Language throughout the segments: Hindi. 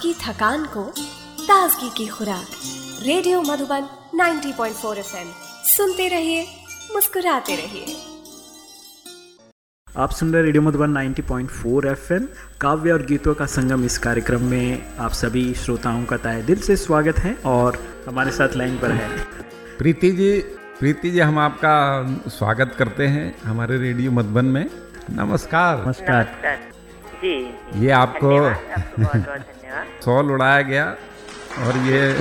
आपकी थकान को ताजगी की खुराक। Radio Madhuban 90.4 FM. सुनते रहिए मुस्कुराते रहिए। आप सुन रहे रेडियो मधुबन 90.4 एफएम। काव्य और गीतों का संगम इस कार्यक्रम में आप सभी श्रोताओं का तय दिल से स्वागत है और हमारे साथ लाइन पर है। प्रीति जी प्रीति जी हम आपका स्वागत करते हैं हमारे रेडियो मधुबन में। नमस्कार। नमस्कार। जी। ये आपको बहुत बहुत सॉल उड़ाया गया और ये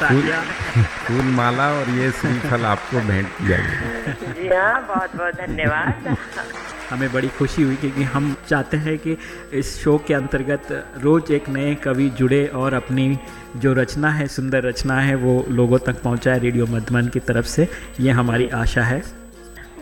फूल फूल माला और ये श्रीफल आपको भेंट किया गया। जी हाँ बहुत बहुत धन्यवाद। हमें बड़ी खुशी हुई क्योंकि हम चाहते हैं कि इस शो के अंतर्गत रोज एक नए कवि जुड़े और अपनी जो रचना है सुंदर रचना है वो लोगों तक पहुँचाए रेडियो मधुबन की तरफ़ से। ये हमारी आशा है।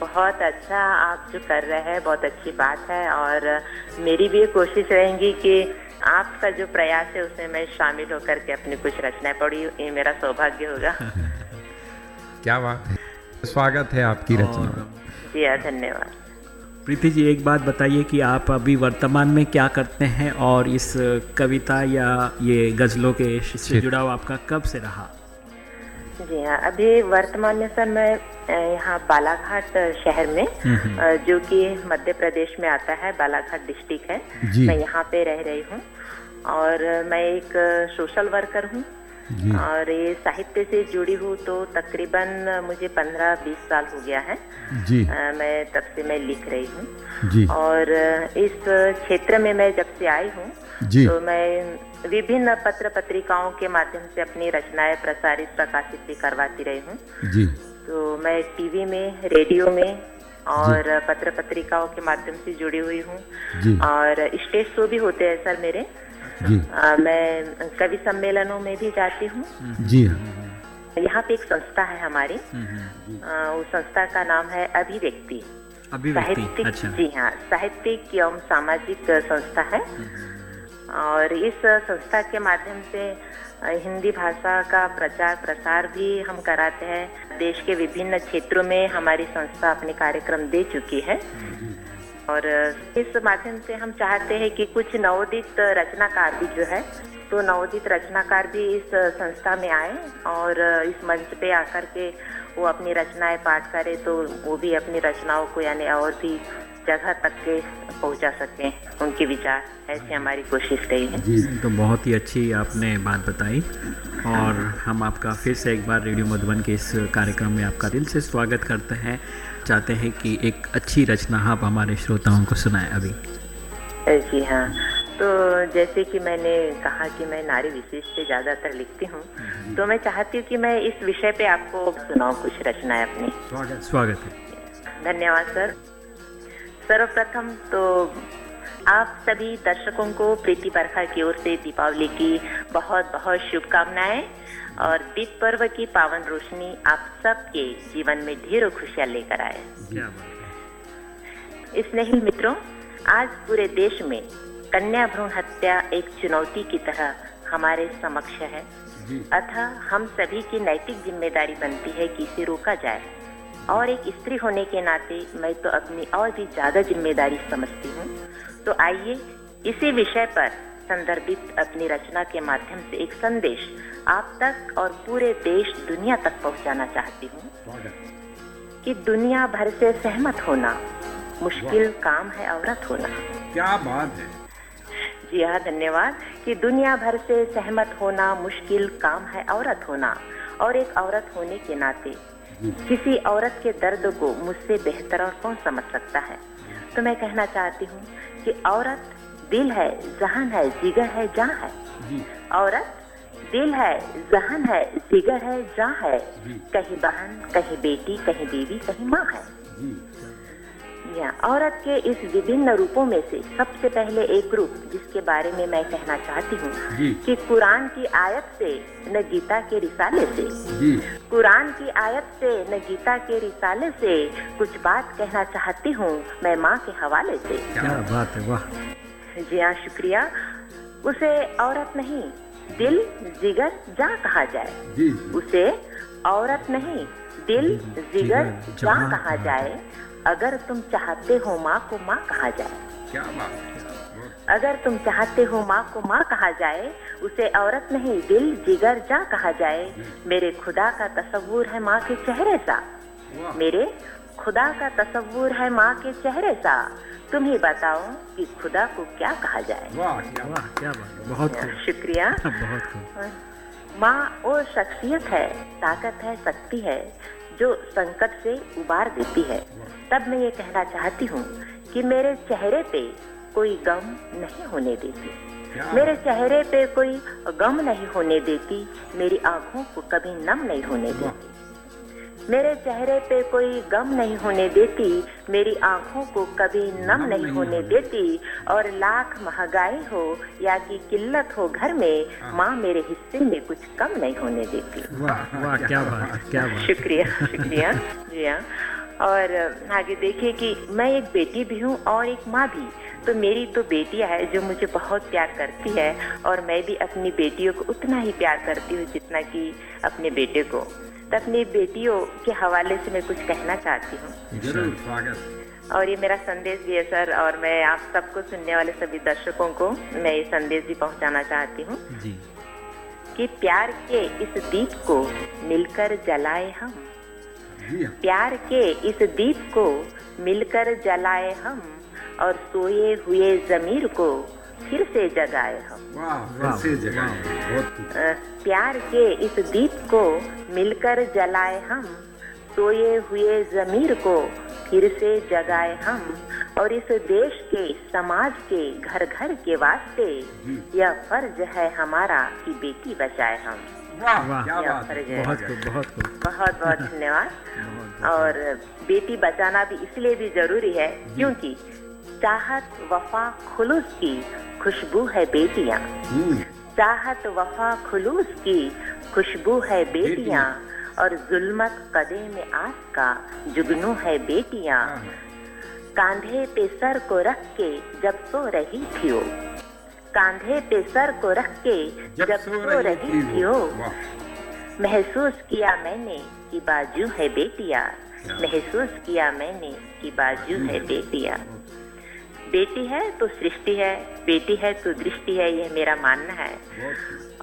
बहुत अच्छा आप जो कर रहे हैं बहुत अच्छी बात है और मेरी भी ये कोशिश रहेंगी कि आपका जो प्रयास है उसमें मैं शामिल होकर के अपनी कुछ रचनाएँ पढ़ी ये मेरा सौभाग्य होगा। क्या बात है। स्वागत है आपकी रचना। जी हाँ धन्यवाद। प्रीति जी एक बात बताइए कि आप अभी वर्तमान में क्या करते हैं और इस कविता या ये गज़लों के से जुड़ाव आपका कब से रहा? जी हाँ अभी वर्तमान में सर मैं यहाँ बालाघाट शहर में जो कि मध्य प्रदेश में आता है बालाघाट डिस्ट्रिक्ट है। मैं यहाँ पे रह रही हूँ और मैं एक सोशल वर्कर हूँ। और ये साहित्य से जुड़ी हूँ तो तकरीबन मुझे पंद्रह बीस साल हो गया है। जी। अ, मैं तब से मैं लिख रही हूँ। और इस क्षेत्र में मैं जब से आई हूँ जी। तो मैं विभिन्न पत्र पत्रिकाओं के माध्यम से अपनी रचनाएँ प्रसारित प्रकाशित भी करवाती रही हूँ। जी। तो मैं टीवी में रेडियो में और पत्र पत्रिकाओं के माध्यम से जुड़ी हुई हूँ। और स्टेज शो भी होते हैं सर मेरे। जी। अ, मैं कवि सम्मेलनों में भी जाती हूँ। जी। यहाँ पे एक संस्था है हमारी। उस संस्था का नाम है अभिव्यक्ति। अभिव्यक्ति साहित्यिक अच्छा। जी हाँ साहित्यिक एवं सामाजिक संस्था है। और इस संस्था के माध्यम से हिंदी भाषा का प्रचार प्रसार भी हम कराते हैं। देश के विभिन्न क्षेत्रों में हमारी संस्था अपने कार्यक्रम दे चुकी है। और इस माध्यम से हम चाहते हैं कि कुछ नवोदित रचनाकार भी जो है तो नवोदित रचनाकार भी इस संस्था में आए और इस मंच पे आकर के वो अपनी रचनाएँ पाठ करें तो वो भी अपनी रचनाओं को यानी और भी जगह तक के पहुँचा सकें उनके विचार ऐसी हमारी कोशिश रही है। जी। तो बहुत ही अच्छी आपने बात बताई और हम आपका फिर से एक बार रेडियो मधुबन के इस कार्यक्रम में आपका दिल से स्वागत करते हैं। चाहते हैं कि एक अच्छी रचना आप हमारे श्रोताओं को सुनाएँ अभी। जी हाँ। तो जैसे कि मैंने कहा कि मैं नारी विशेष पे ज़्यादातर लिखती हूँ तो मैं चाहती हूँ कि मैं इस विषय पे आपको सुनाऊँ कुछ रचनाएँ अपनी। स्वागत स्वागत है। धन्यवाद सर। सर्वप्रथम तो आप सभी दर्शकों को प्रीति बरखा की ओर से दीपावली की बहुत बहुत शुभकामनाएँ और दीप पर्व की पावन रोशनी आप सबके जीवन में ढेरों खुशियाँ लेकर आए। स्नेही मित्रों आज पूरे देश में कन्या भ्रूण हत्या एक चुनौती की तरह हमारे समक्ष है। अतः हम सभी की नैतिक ज़िम्मेदारी बनती है कि इसे रोका जाए। और एक स्त्री होने के नाते मैं तो अपनी और भी ज़्यादा ज़िम्मेदारी समझती हूँ। तो आइए इसी विषय पर संदर्भित अपनी रचना के माध्यम से एक संदेश आप तक और पूरे देश दुनिया तक पहुँचाना चाहती हूँ। कि दुनिया भर से सहमत होना मुश्किल काम है औरत होना। क्या बात है। जी हाँ धन्यवाद। कि दुनिया भर से सहमत होना मुश्किल काम है औरत होना। और एक औरत होने के नाते किसी औरत के दर्द को मुझसे बेहतर और कौन समझ सकता है? तो मैं कहना चाहती हूँ कि औरत दिल है जहन है जिगर है जहाँ है? औरत दिल है जहन है जिगर है जहाँ है? कहीं बहन कहीं बेटी कहीं बीवी कहीं माँ है? या औरत के इस विभिन्न रूपों में से सबसे पहले एक रूप जिसके बारे में मैं कहना चाहती हूँ कि कुरान की आयत से न गीता के रिसाले से। कुरान की आयत से न गीता के रिसाले से कुछ बात कहना चाहती हूँ मैं माँ के हवाले से। क्या बात है वाह। जी हाँ शुक्रिया। उसे औरत नहीं दिल जिगर जा कहा जाए। उसे औरत नहीं दिल जिगर जा कहा जाए। अगर तुम चाहते हो माँ को माँ कहा जाए। क्या बात अगर तुम चाहते हो माँ को माँ कहा जाए उसे औरत नहीं दिल जिगर जा कहा जाए। मेरे खुदा का तस्वूर है माँ के चेहरे सा। मेरे खुदा का तस्वूर है माँ के चेहरे सा। तुम ही बताओ कि खुदा को क्या कहा जाए। वाह क्या वाह क्या बात बहुत शुक्रिया। बहुत माँ वो शख्सियत है ताकत है शक्ति है। जो संकट से उबार देती है। तब मैं ये कहना चाहती हूँ कि मेरे चेहरे पे कोई गम नहीं होने देती। मेरे चेहरे पे कोई गम नहीं होने देती। मेरी आँखों को कभी नम नहीं होने देती। मेरे चेहरे पे कोई गम नहीं होने देती मेरी आँखों को कभी नम नहीं होने देती और लाख महँगाई हो या कि किल्लत हो घर में माँ मेरे हिस्से में कुछ कम नहीं होने देती। वाह वाह क्या बात क्या बात। शुक्रिया शुक्रिया जी हाँ और आगे देखिए कि मैं एक बेटी भी हूँ और एक माँ भी। तो मेरी तो बेटियाँ है जो मुझे बहुत प्यार करती है और मैं भी अपनी बेटियों को उतना ही प्यार करती हूँ जितना कि अपने बेटे को। अपनी बेटियों के हवाले से मैं कुछ कहना चाहती हूँ। ज़रूर स्वागत। और ये मेरा संदेश भी है सर और मैं आप सबको सुनने वाले सभी दर्शकों को मैं ये संदेश भी पहुँचाना चाहती हूँ जी। कि प्यार के इस दीप को मिलकर जलाए हम। हाँ। प्यार के इस दीप को मिलकर जलाए हम और सोए हुए जमीर को फिर से जगाए हम वाह वैसे जगह बहुत प्यार के इस दीप को मिलकर जलाए हम सोए हुए जमीर को फिर से जगाए हम और इस देश के समाज के घर घर के वास्ते यह फ़र्ज़ है हमारा कि बेटी बचाए हम। वाह वाह। क्या या बात है फ़र्ज़ है। बहुत बहुत बहुत बहुत धन्यवाद। और बेटी बचाना भी इसलिए भी ज़रूरी है क्योंकि चाहत वफा खुलूस की खुशबू है बेटियाँ। हम्म, चाहत वफा खुलूस की खुशबू है बेटियाँ। और जुल्मत कदे में आस का जुगनू है बेटियाँ। कांधे पे सर को रख के जब सो रही थी वो कांधे पे सर को रख के जब, सो रही थी वो महसूस किया मैंने कि बाजू है बेटिया। महसूस किया मैंने कि बाजू है बेटिया। बेटी है तो सृष्टि है, बेटी है तो दृष्टि है, यह मेरा मानना है।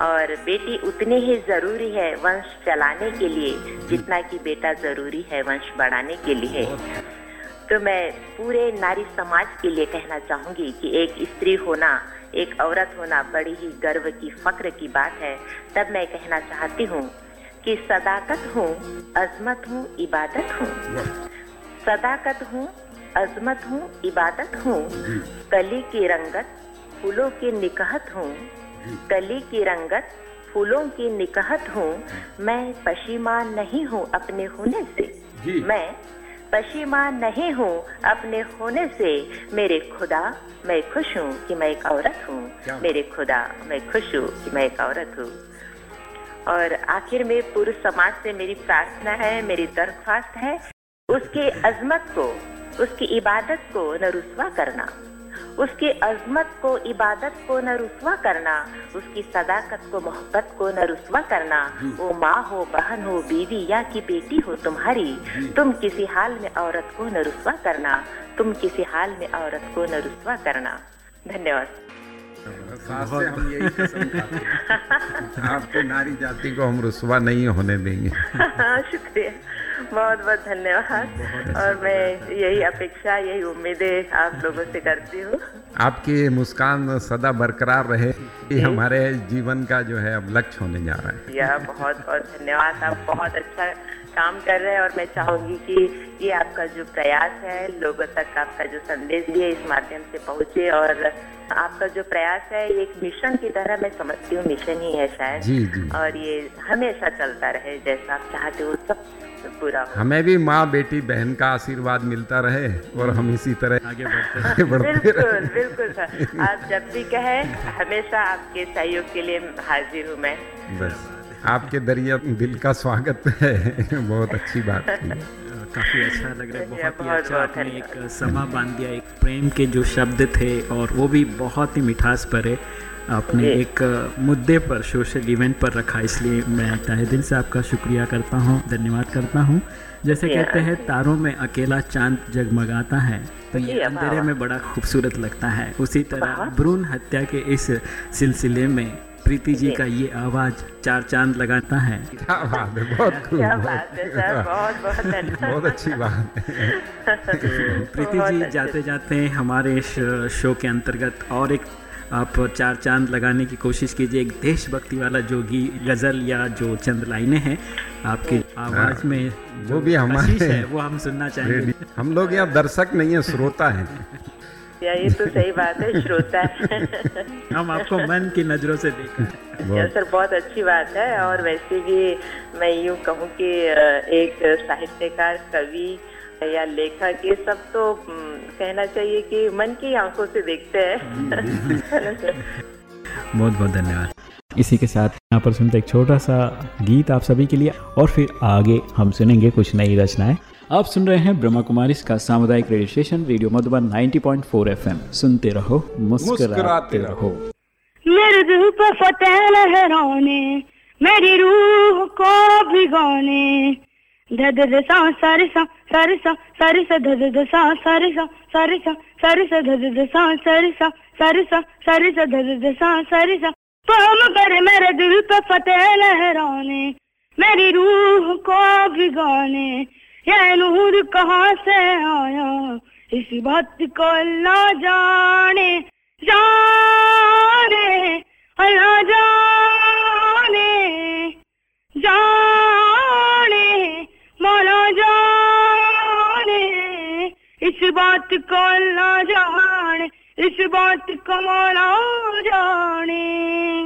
और बेटी उतनी ही ज़रूरी है वंश चलाने के लिए जितना कि बेटा ज़रूरी है वंश बढ़ाने के लिए। तो मैं पूरे नारी समाज के लिए कहना चाहूँगी कि एक स्त्री होना, एक औरत होना बड़ी ही गर्व की, फक्र की बात है। तब मैं कहना चाहती हूँ कि सदाकत हूँ, अजमत हूँ, इबादत हूँ। सदाकत हूँ अजमत हूँ इबादत हूँ। कली की रंगत फूलों की निकहत हूँ। कली की रंगत फूलों की निकहत हूँ। मैं पशीमान नहीं हूँ अपने होने से। मैं पशीमान नहीं हूँ अपने होने से। मेरे खुदा मैं खुश हूँ कि मैं एक औरत हूँ। मेरे खुदा मैं खुश हूँ कि मैं एक औरत हूँ। और आखिर में पुरुष समाज से मेरी प्रार्थना है मेरी दरख्वास्त है उसके अजमत को उसकी इबादत को न रुसवा करना। उसकी अजमत को इबादत को न रुसवा करना। उसकी सदाकत को मोहब्बत को न रुसवा करना वो माँ हो बहन हो बीवी या की बेटी हो तुम्हारी तुम किसी हाल में औरत को न रुसवा करना। तुम किसी हाल में औरत को न रुसवा करना। धन्यवाद। हम यही कसम आपके नारी जाति को हम रुसवा नहीं होने देंगे। शुक्रिया। बहुत बहुत धन्यवाद। और मैं यही अपेक्षा यही उम्मीदें आप लोगों से करती हूँ। आपकी मुस्कान सदा बरकरार रहे ये हमारे जीवन का जो है अब लक्ष्य होने जा रहा है। यह बहुत बहुत धन्यवाद। आप बहुत अच्छा काम कर रहे हैं और मैं चाहूँगी कि ये आपका जो प्रयास है लोगों तक आपका जो संदेश भी है इस माध्यम से पहुँचे और आपका जो प्रयास है ये एक मिशन की तरह मैं समझती हूँ मिशन ही है शायद। जी जी। और ये हमेशा चलता रहे जैसा आप चाहते हो सब पूरा हमें भी माँ बेटी बहन का आशीर्वाद मिलता रहे और हम इसी तरह आगे बढ़ते आगे बढ़ते बिल्कुल बिल्कुल सर। आप जब भी कहें हमेशा आपके सहयोग के लिए हाजिर हूँ मैं। बस। आपके दरिया दिल का स्वागत है। बहुत अच्छी बात की काफ़ी अच्छा लग रहा है बहुत ही अच्छा बहुत आपने एक समा बाँध दिया एक प्रेम के जो शब्द थे और वो भी बहुत ही मिठास भरे आपने एक मुद्दे पर सोशल इवेंट पर रखा इसलिए मैं तहे दिल से आपका शुक्रिया करता हूँ धन्यवाद करता हूँ। जैसे कहते हैं तारों में अकेला चाँद जगमगाता है तो ये अंधेरे में बड़ा खूबसूरत लगता है। उसी तरह भ्रूण हत्या के इस सिलसिले में प्रीति जी का ये आवाज़ चार चाँद लगाता है। क्या बात है बहुत खूब क्या बात है सर बहुत बहुत बहुत अच्छी बात है। प्रीति जी जाते जाते हमारे इस शो के अंतर्गत और एक आप चार चाँद लगाने की कोशिश कीजिए। एक देशभक्ति वाला जो गी गज़ल या जो चंद लाइनें हैं आपकी आवाज़ में जो वो भी हमारे- है वो हम सुनना चाहेंगे। हम लोग यहाँ दर्शक नहीं है श्रोता है। या ये तो सही बात है श्रोता हम आपको मन की नज़रों से देखा है। सर बहुत अच्छी बात है और वैसे भी मैं यूँ कहूँ कि एक साहित्यकार कवि या लेखक ये सब तो कहना चाहिए कि मन की आँखों से देखते हैं। बहुत बहुत धन्यवाद। इसी के साथ यहाँ पर सुनते एक छोटा सा गीत आप सभी के लिए और फिर आगे हम सुनेंगे कुछ नई रचनाएँ। आप सुन रहे हैं ब्रह्मा कुमारी का सामुदायिक radio station radio Madhuban 90.4 FM सुनते रहो मुस्कुराते रहो मेरे दिल पे फतेह लहराने मेरी रूह को भिगोने तो कर मेरे दिल पे फतेह लहराने मेरी रूह को भिगोने ये नूर कहाँ से आया? इस बात को अल्लाह जाने जाने, अल्लाह जाने जाने, मौला जाने। इस बात को अल्लाह जाने, इस बात को मौला जाने।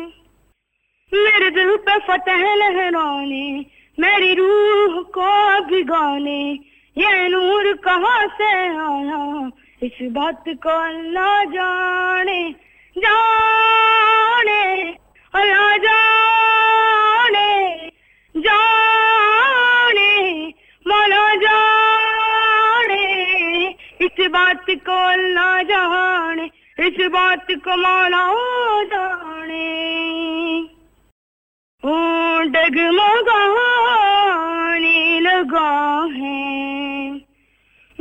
मेरे दिल पे फतेह लहराने मेरी रूह को भिगाने, ये नूर कहाँ से आया? इस बात को अल्लाह जाने जाने अल्लाह जाने जाने मौला जाने। इस बात को अल्लाह जाने, इस बात को मौला जाने। ओ लगा है।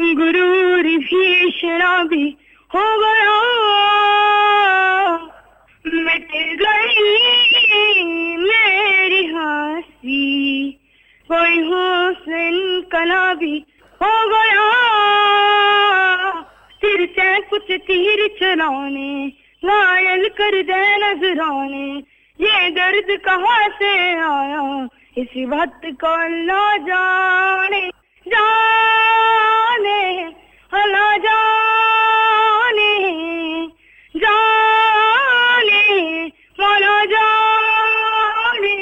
गुरूर भीषणा भी हो गया। मिट गई मेरी हँसी। कोई हुसन कला भी हो गया। फिर से कुछ तीर चलाने घायल कर दे नजराने। ये दर्द कहाँ से आया? इस बात को अल्लाह जाने जाने अल्लाह जाने जाने मौला जाने।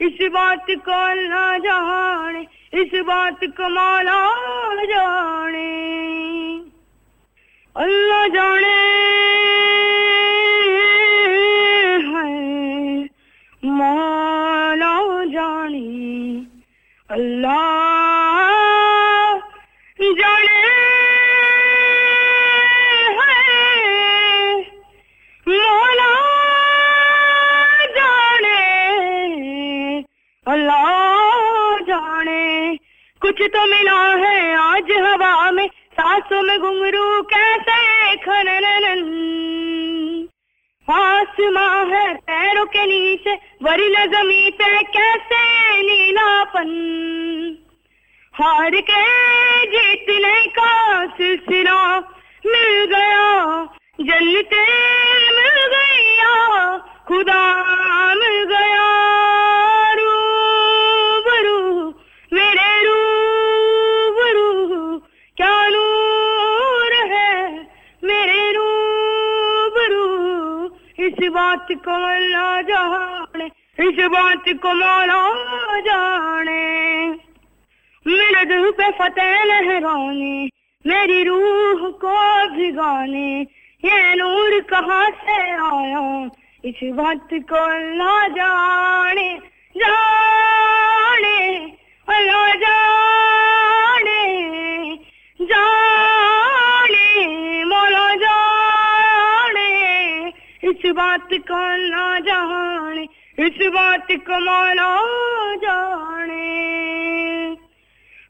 इस बात को अल्लाह जाने, इस बात को मौला जाने। अल्लाह जाने। कुछ तो मिला है आज हवा में, सांसों में घुंघरू कैसे खनन आसमां है पैरों के नीचे वरना जमी पे कैसे नीलापन? हार के जीतने का सिलसिला मिल गया जन्नते मिल गया, खुदा मिल गया। बात को अल्लाह जाने, इस बात को मौला जाने। मेरे दिल पे फतेह लहराने, मेरी रूह को भिगाने, ये नूर कहाँ से आया? इस बात को अल्लाह जाने जाने, अल्लाह जाने बात को ना जाने, इस बात को माना जाने।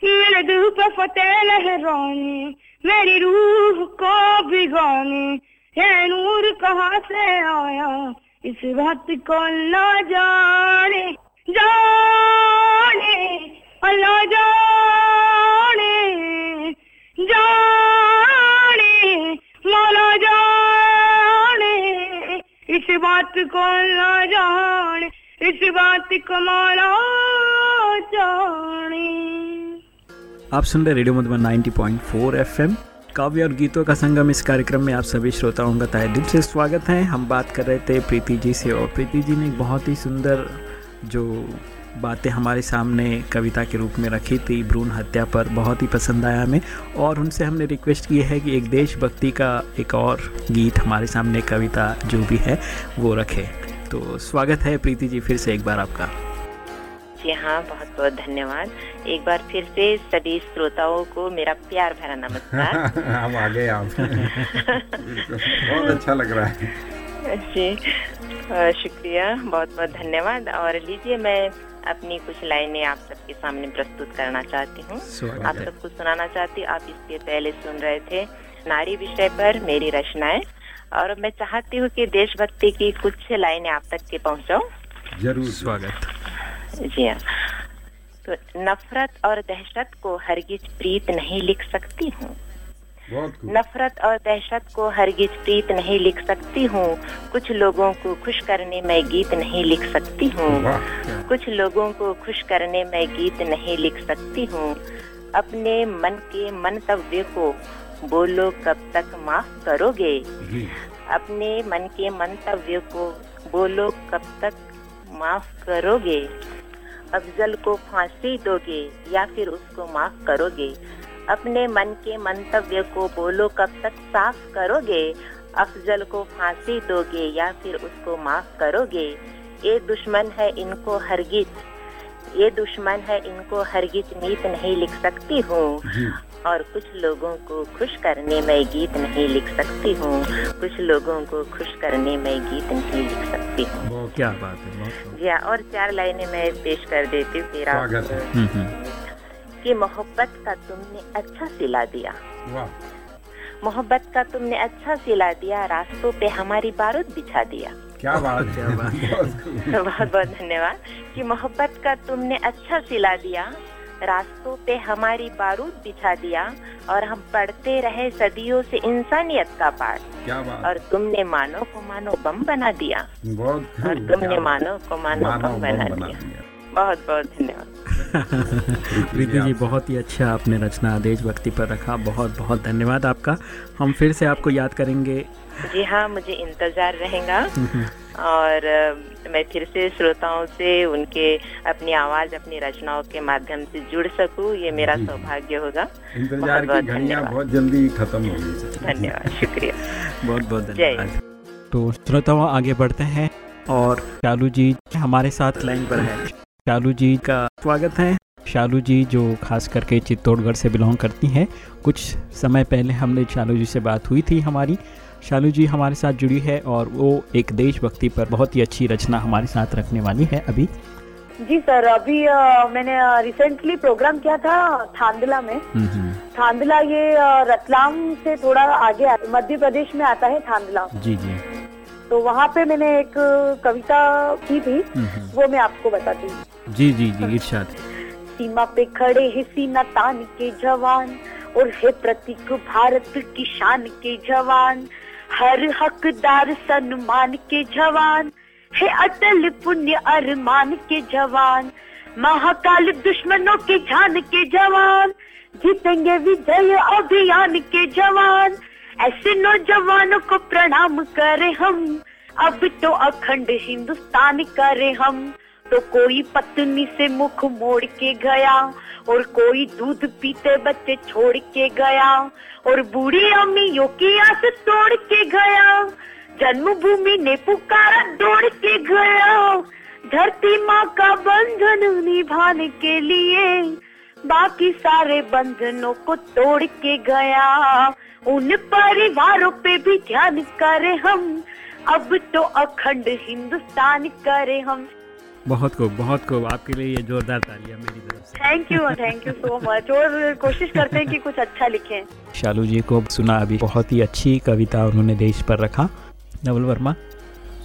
मेरे दिल पे फतेह लहराने, मेरी रूह को भिगाने, ये नूर कहाँ से आया, इस बात को ना जाने। जाने, अल्लाह जाने। बात को ना जाने, इस बात को मारा जाने। आप सुन रहे रेडियो मधुबन 90.4 एफएम। काव्य और गीतों का संगम इस कार्यक्रम में आप सभी श्रोताओं का तहे दिल से स्वागत है। हम बात कर रहे थे प्रीति जी से और प्रीति जी ने एक बहुत ही सुंदर जो बातें हमारे सामने कविता के रूप में रखी थी। भ्रूण हत्या पर बहुत ही पसंद आया हमें। और उनसे हमने रिक्वेस्ट की है कि एक देशभक्ति का एक और गीत हमारे सामने कविता जो भी है वो रखे। तो स्वागत है प्रीति जी फिर से एक बार आपका। जी हाँ बहुत बहुत धन्यवाद। एक बार फिर से सभी श्रोताओं को मेरा प्यार भरा नमस्कार। हम आ गए आप। बहुत अच्छा लग रहा है। जी शुक्रिया बहुत बहुत धन्यवाद। और लीजिए मैं अपनी कुछ लाइनें आप सबके सामने प्रस्तुत करना चाहती हूँ। आप सबको सुनाना चाहती आप इसके पहले सुन रहे थे नारी विषय पर मेरी रचनाएँ। और मैं चाहती हूँ कि देशभक्ति की कुछ लाइनें आप तक के पहुँचाऊँ। ज़रूर। स्वागत। जी हाँ। तो नफरत और दहशत को हरगिज प्रीत नहीं लिख सकती हूँ। नफरत और दहशत को हरगिज प्रीत नहीं लिख सकती हूँ। कुछ लोगों को खुश करने में गीत नहीं लिख सकती हूँ। कुछ लोगों को खुश करने में गीत नहीं लिख सकती हूँ। अपने मन के मंतव्य को बोलो कब तक माफ़ करोगे? अपने मन के मंतव्य को बोलो कब तक माफ़ करोगे? अफजल को फांसी दोगे या फिर उसको माफ़ करोगे? अपने मन के मंतव्य को बोलो कब तक साफ़ करोगे? अफजल को फांसी दोगे या फिर उसको माफ़ करोगे? ये दुश्मन है इनको हरगिज। ये दुश्मन है इनको हरगिज नीत नहीं लिख सकती हूँ। और कुछ लोगों को खुश करने में गीत नहीं लिख सकती हूँ। कुछ लोगों को खुश करने में गीत नहीं लिख सकती हूँ। क्या बात है जी और चार लाइनें मैं पेश कर देती हूँ फिर आप कि मोहब्बत का तुमने अच्छा सिला दिया। मोहब्बत का तुमने अच्छा सिला दिया रास्तों पे हमारी बारूद बिछा दिया। क्या बात है। बहुत बहुत बहुत धन्यवाद। कि मोहब्बत का तुमने अच्छा सिला दिया रास्तों पे हमारी बारूद बिछा दिया और हम पढ़ते रहे सदियों से इंसानियत का पाठ। क्या बात। और तुमने मानो को मानो बम बना दिया। बहुत और तुमने मानो को मानो मानव बम बना दिया। बहुत बहुत धन्यवाद। प्रीति जी बहुत ही अच्छा आपने रचना देशभक्ति पर रखा। बहुत बहुत धन्यवाद आपका। हम फिर से आपको याद करेंगे। जी हाँ मुझे इंतज़ार रहेगा। और मैं फिर से श्रोताओं से उनके अपनी आवाज़ अपनी रचनाओं के माध्यम से जुड़ सकूँ ये मेरा सौभाग्य होगा। इंतज़ार की घड़ियाँ धन्यवाद। बहुत जल्दी खत्म होगी धन्यवाद शुक्रिया। बहुत बहुत जय। धन्यवाद। तो श्रोताओं आगे बढ़ते हैं। और चालू जी हमारे साथ लाइन पर है। शालू जी का स्वागत है। शालू जी जो खास करके चित्तौड़गढ़ से बिलोंग करती हैं कुछ समय पहले हमने शालू जी से बात हुई थी हमारी। शालू जी हमारे साथ जुड़ी है और वो एक देशभक्ति पर बहुत ही अच्छी रचना हमारे साथ रखने वाली है अभी। जी सर अभी अ, मैंने रिसेंटली प्रोग्राम किया था थांदला में। हम्म, हम्म, थांदला ये रतलाम से थोड़ा आगे मध्य प्रदेश में आता है थांदला। जी जी। तो वहाँ पे मैंने एक कविता की थी हम्म, वो मैं आपको बताती हूँ। जी जी जी इरशाद सीमा पे खड़े हैं सीना तान के जवान और है प्रतीक भारत की शान के जवान। हर हकदार सम्मान के जवान, है अटल पुण्य अरमान के जवान। महाकाल दुश्मनों के जान के जवान, जीतेंगे विजय अभियान के जवान। ऐसे नौजवानों को प्रणाम करें हम, अब तो अखंड हिंदुस्तान करें हम। तो कोई पत्नी से मुख मोड़ के गया, और कोई दूध पीते बच्चे छोड़ के गया, और बूढ़ी अम्मियों की आस तोड़ के गया, जन्मभूमि ने पुकारा दौड़ के गया, धरती माँ का बंधन निभाने के लिए, बाकी सारे बंधनों को तोड़ के गया, उन परिवारों पे भी ध्यान करें हम, अब तो अखंड हिंदुस्तान करे हम। बहुत खूब बहुत खूब। आपके लिए ये जोरदार तालियाँ मेरी तरफ़ से। Thank you thank you so much और कोशिश करते हैं कि कुछ अच्छा लिखें। शालू जी को सुना अभी बहुत ही अच्छी कविता उन्होंने देश पर रखा। नवल वर्मा।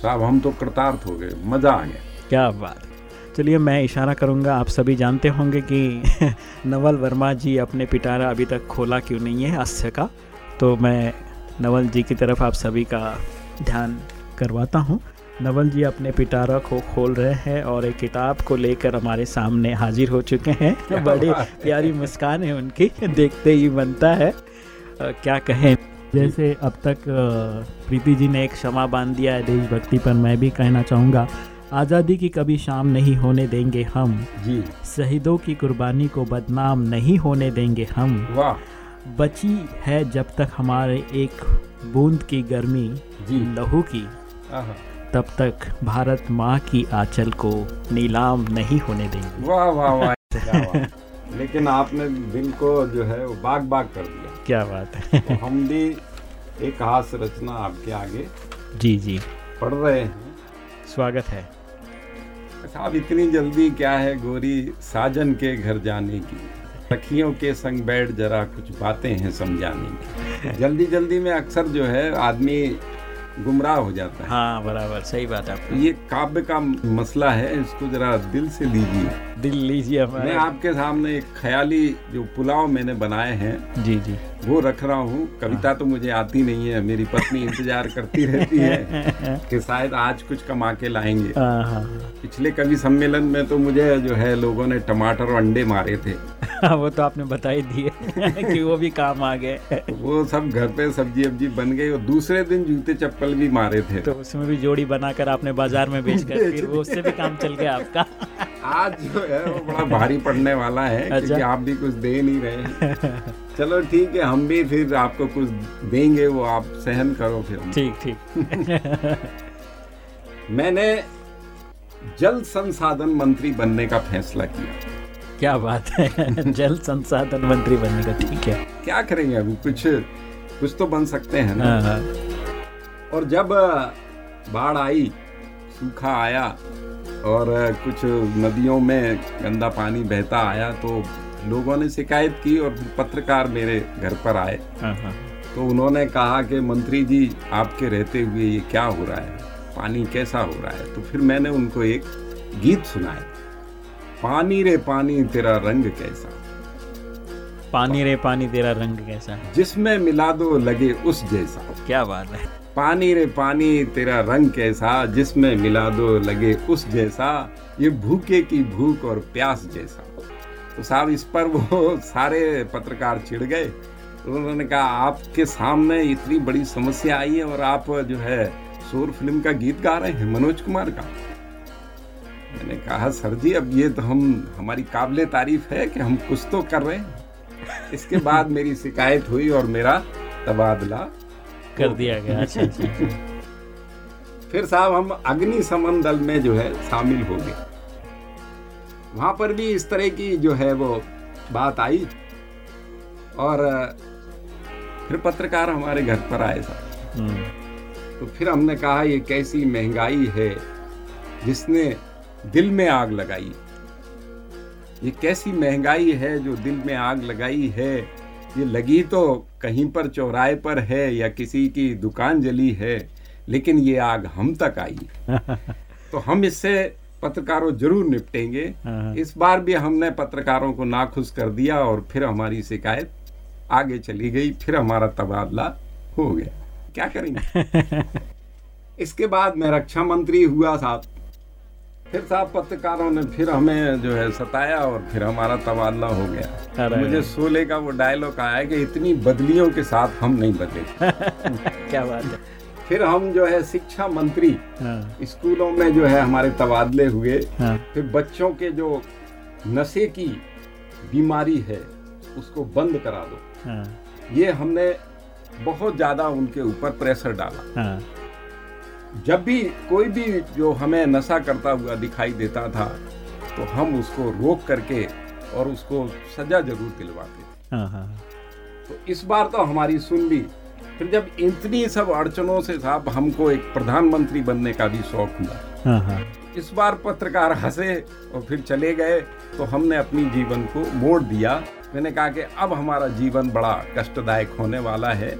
साहब हम तो कृतार्थ हो गए। मज़ा आ गया। क्या बात। चलिए मैं इशारा करूँगा आप सभी जानते होंगे कि नवल वर्मा जी अपने पिटारा अभी तक खोला क्यों नहीं है हास्य का। तो मैं नवल जी की तरफ़ आप सभी का ध्यान करवाता हूँ। नवल जी अपने पिटारा को खोल रहे हैं और एक किताब को लेकर हमारे सामने हाजिर हो चुके हैं। बड़ी प्यारी मुस्कान है उनकी देखते ही बनता है। अ, क्या कहें? जैसे अब तक प्रीति जी ने एक क्षमा बाँध दिया है देशभक्ति पर मैं भी कहना चाहूँगा आज़ादी की कभी शाम नहीं होने देंगे हम। जी। शहीदों की कुर्बानी को बदनाम नहीं होने देंगे हम। वाह। बची है जब तक हमारे एक बूंद की गर्मी जी। लहू की। आहा। तब तक भारत माँ की आंचल को नीलाम नहीं होने देंगे। वाह वाह वाह लेकिन आपने दिल को जो है वो बाग बाग कर दिया। क्या बात है। तो हम भी एक हास्य रचना आपके आगे जी जी। पढ़ रहे हैं। स्वागत है। साहब इतनी जल्दी क्या है गोरी साजन के घर जाने की? सखियों के संग बैठ जरा कुछ बातें हैं समझाने की। जल्दी जल्दी में अक्सर जो है आदमी गुमराह हो जाता है। हाँ बराबर सही बात है ये काव्य का मसला है इसको जरा दिल से लीजिए। दिल लीजिए मैं आपके सामने एक ख्याली जो पुलाव मैंने बनाए हैं जी जी। वो रख रहा हूँ। कविता तो मुझे आती नहीं है मेरी पत्नी इंतज़ार करती रहती है कि शायद आज कुछ कमा के लाएँगे। हाँ हाँ। पिछले कवि सम्मेलन में तो मुझे जो है लोगों ने टमाटर और अंडे मारे थे। हाँ, वो तो आपने बता ही दिए कि वो भी काम आ गए। वो सब घर पे सब्ज़ी वब्जी बन गई और दूसरे दिन जूते चप्पल भी मारे थे। तो उसमें भी जोड़ी बनाकर आपने बाज़ार में बेच कर फिर वो उससे भी काम चल गया आपका। आज जो है वो बड़ा भारी पड़ने वाला है अच्छा। क्योंकि आप भी कुछ दे नहीं रहे चलो ठीक है हम भी फिर आपको कुछ देंगे वो आप सहन करो फिर। ठीक ठीक। मैंने जल संसाधन मंत्री बनने का फैसला किया। क्या बात है? जल संसाधन मंत्री बनने का ठीक है। क्या करेंगे अभी? कुछ कुछ तो बन सकते हैं ना। हाँ, हाँ, और जब बाढ़ आई सूखा आया और कुछ नदियों में गंदा पानी बहता आया तो लोगों ने शिकायत की और पत्रकार मेरे घर पर आए। हाँ। तो उन्होंने कहा कि मंत्री जी आपके रहते हुए ये क्या हो रहा है? पानी कैसा हो रहा है? तो फिर मैंने उनको एक गीत सुनाया। पानी रे पानी तेरा रंग कैसा? पानी रे पानी तेरा रंग कैसा? जिसमें मिला दो लगे उस जैसा। क्या बात है? पानी रे पानी तेरा रंग कैसा? जिसमें मिला दो लगे उस जैसा। ये भूखे की भूख और प्यास जैसा। तो साहब इस पर वो सारे पत्रकार चिढ़ गए। उन्होंने कहा आपके सामने इतनी बड़ी समस्या आई है और आप जो है शोर फ़िल्म का गीत गा रहे हैं मनोज कुमार का। मैंने कहा सर जी अब ये तो हम हमारी काबिल तारीफ़ है कि हम कुछ तो कर रहे हैं। इसके बाद मेरी शिकायत हुई और मेरा तबादला कर दिया गया। अच्छा अच्छा फिर साहब हम अग्निशमन दल में जो है शामिल हो गए। वहाँ पर भी इस तरह की जो है वो बात आई और फिर पत्रकार हमारे घर पर आए साहब। हम्म, तो फिर हमने कहा ये कैसी महँगाई है जिसने दिल में आग लगाई। ये कैसी महँगाई है जो दिल में आग लगाई है? ये लगी तो कहीं पर चौराहे पर है या किसी की दुकान जली है लेकिन ये आग हम तक आई। तो हम इससे पत्रकारों ज़रूर निपटेंगे। हाँ। इस बार भी हमने पत्रकारों को नाखुश कर दिया और फिर हमारी शिकायत आगे चली गई फिर हमारा तबादला हो गया। क्या करेंगे? इसके बाद मैं रक्षा मंत्री हुआ साहब। फिर साहब पत्रकारों ने फिर हमें जो है सताया और फिर हमारा तबादला हो गया। मुझे सोले का वो डायलॉग आया कि इतनी बदलियों के साथ हम नहीं बदले। क्या बात है। फिर हम जो है शिक्षा मंत्री हाँ, स्कूलों में जो है हमारे तबादले हुए। हाँ, फिर बच्चों के जो नशे की बीमारी है उसको बंद करा दो। हाँ, ये हमने बहुत ज़्यादा उनके ऊपर प्रेशर डाला। हाँ, जब भी कोई भी जो हमें नशा करता हुआ दिखाई देता था तो हम उसको रोक करके और उसको सजा ज़रूर दिलवाते थे। हाँ, हाँ, तो इस बार तो हमारी सुन ली। फिर जब इतनी सब अड़चनों से साहब हमको एक प्रधानमंत्री बनने का भी शौक हुआ। हाँ हाँ। इस बार पत्रकार हंसे और फिर चले गए तो हमने अपनी जीवन को मोड़ दिया। मैंने कहा कि अब हमारा जीवन बड़ा कष्टदायक होने वाला है।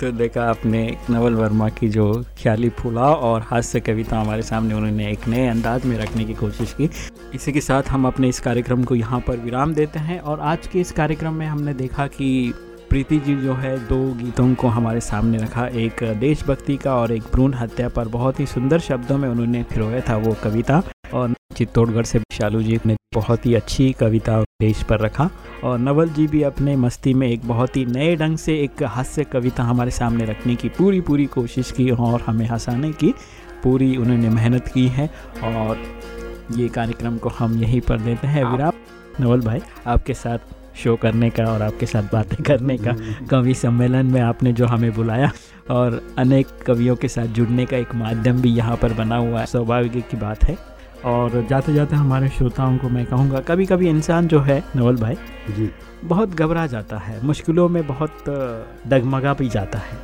तो देखा आपने नवल वर्मा की जो ख्याली फुलाव और हास्य कविता हमारे सामने, उन्होंने एक नए अंदाज में रखने की कोशिश की। इसी के साथ हम अपने इस कार्यक्रम को यहाँ पर विराम देते हैं और आज के इस कार्यक्रम में हमने देखा कि प्रीति जी जो है, दो गीतों को हमारे सामने रखा। एक देशभक्ति का और एक भ्रूण हत्या पर बहुत ही सुंदर शब्दों में उन्होंने फिरोया था वो कविता। और चित्तौड़गढ़ से शालू जी ने बहुत ही अच्छी कविता देश पर रखा और नवल जी भी अपने मस्ती में एक बहुत ही नए ढंग से एक हास्य कविता हमारे सामने रखने की पूरी पूरी कोशिश की और हमें हंसाने की पूरी उन्होंने मेहनत की है और ये कार्यक्रम को हम यहीं पर देते हैं। विराम नवल भाई आपके साथ शो करने का और आपके साथ बातें करने का कवि सम्मेलन में आपने जो हमें बुलाया और अनेक कवियों के साथ जुड़ने का एक माध्यम भी यहाँ पर बना हुआ है। स्वाभाविक की बात है। और जाते जाते हमारे श्रोताओं को मैं कहूँगा कभी कभी इंसान जो है नवल भाई जी। बहुत घबरा जाता है मुश्किलों में बहुत डगमगा भी जाता है।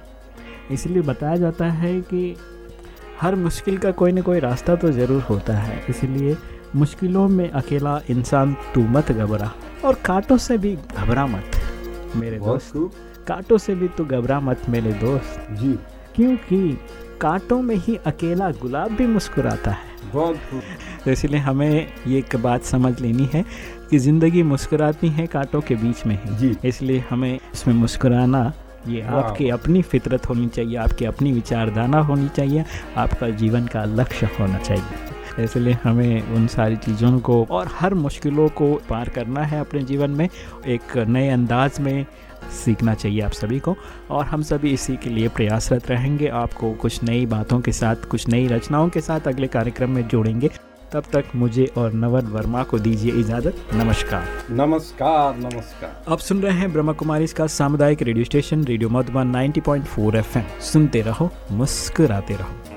इसलिए बताया जाता है कि हर मुश्किल का कोई ना कोई रास्ता तो ज़रूर होता है। इसलिए मुश्किलों में अकेला इंसान तू मत घबरा और कांटों से भी घबरा मत मेरे दोस्त। कांटों से भी तू घबरा मत मेरे दोस्त। जी। क्योंकि कांटों में ही अकेला गुलाब भी मुस्कुराता है। बहुत तो इसलिए हमें ये एक बात समझ लेनी है कि ज़िंदगी मुस्कुराती है कांटों के बीच में है। जी। इसलिए हमें इसमें मुस्कुराना ये। आपकी अपनी फितरत होनी चाहिए आपकी अपनी विचारधारा होनी चाहिए आपका जीवन का लक्ष्य होना चाहिए। इसलिए हमें उन सारी चीज़ों को और हर मुश्किलों को पार करना है अपने जीवन में। एक नए अंदाज में सीखना चाहिए आप सभी को। और हम सभी इसी के लिए प्रयासरत रहेंगे। आपको कुछ नई बातों के साथ कुछ नई रचनाओं के साथ अगले कार्यक्रम में जोड़ेंगे। तब तक मुझे और नवल वर्मा को दीजिए इजाज़त। नमस्कार। नमस्कार नमस्कार। आप सुन रहे हैं ब्रह्मा कुमारी का सामुदायिक radio station radio Madhuban 90.4 FM. सुनते रहो मुस्कुराते रहो।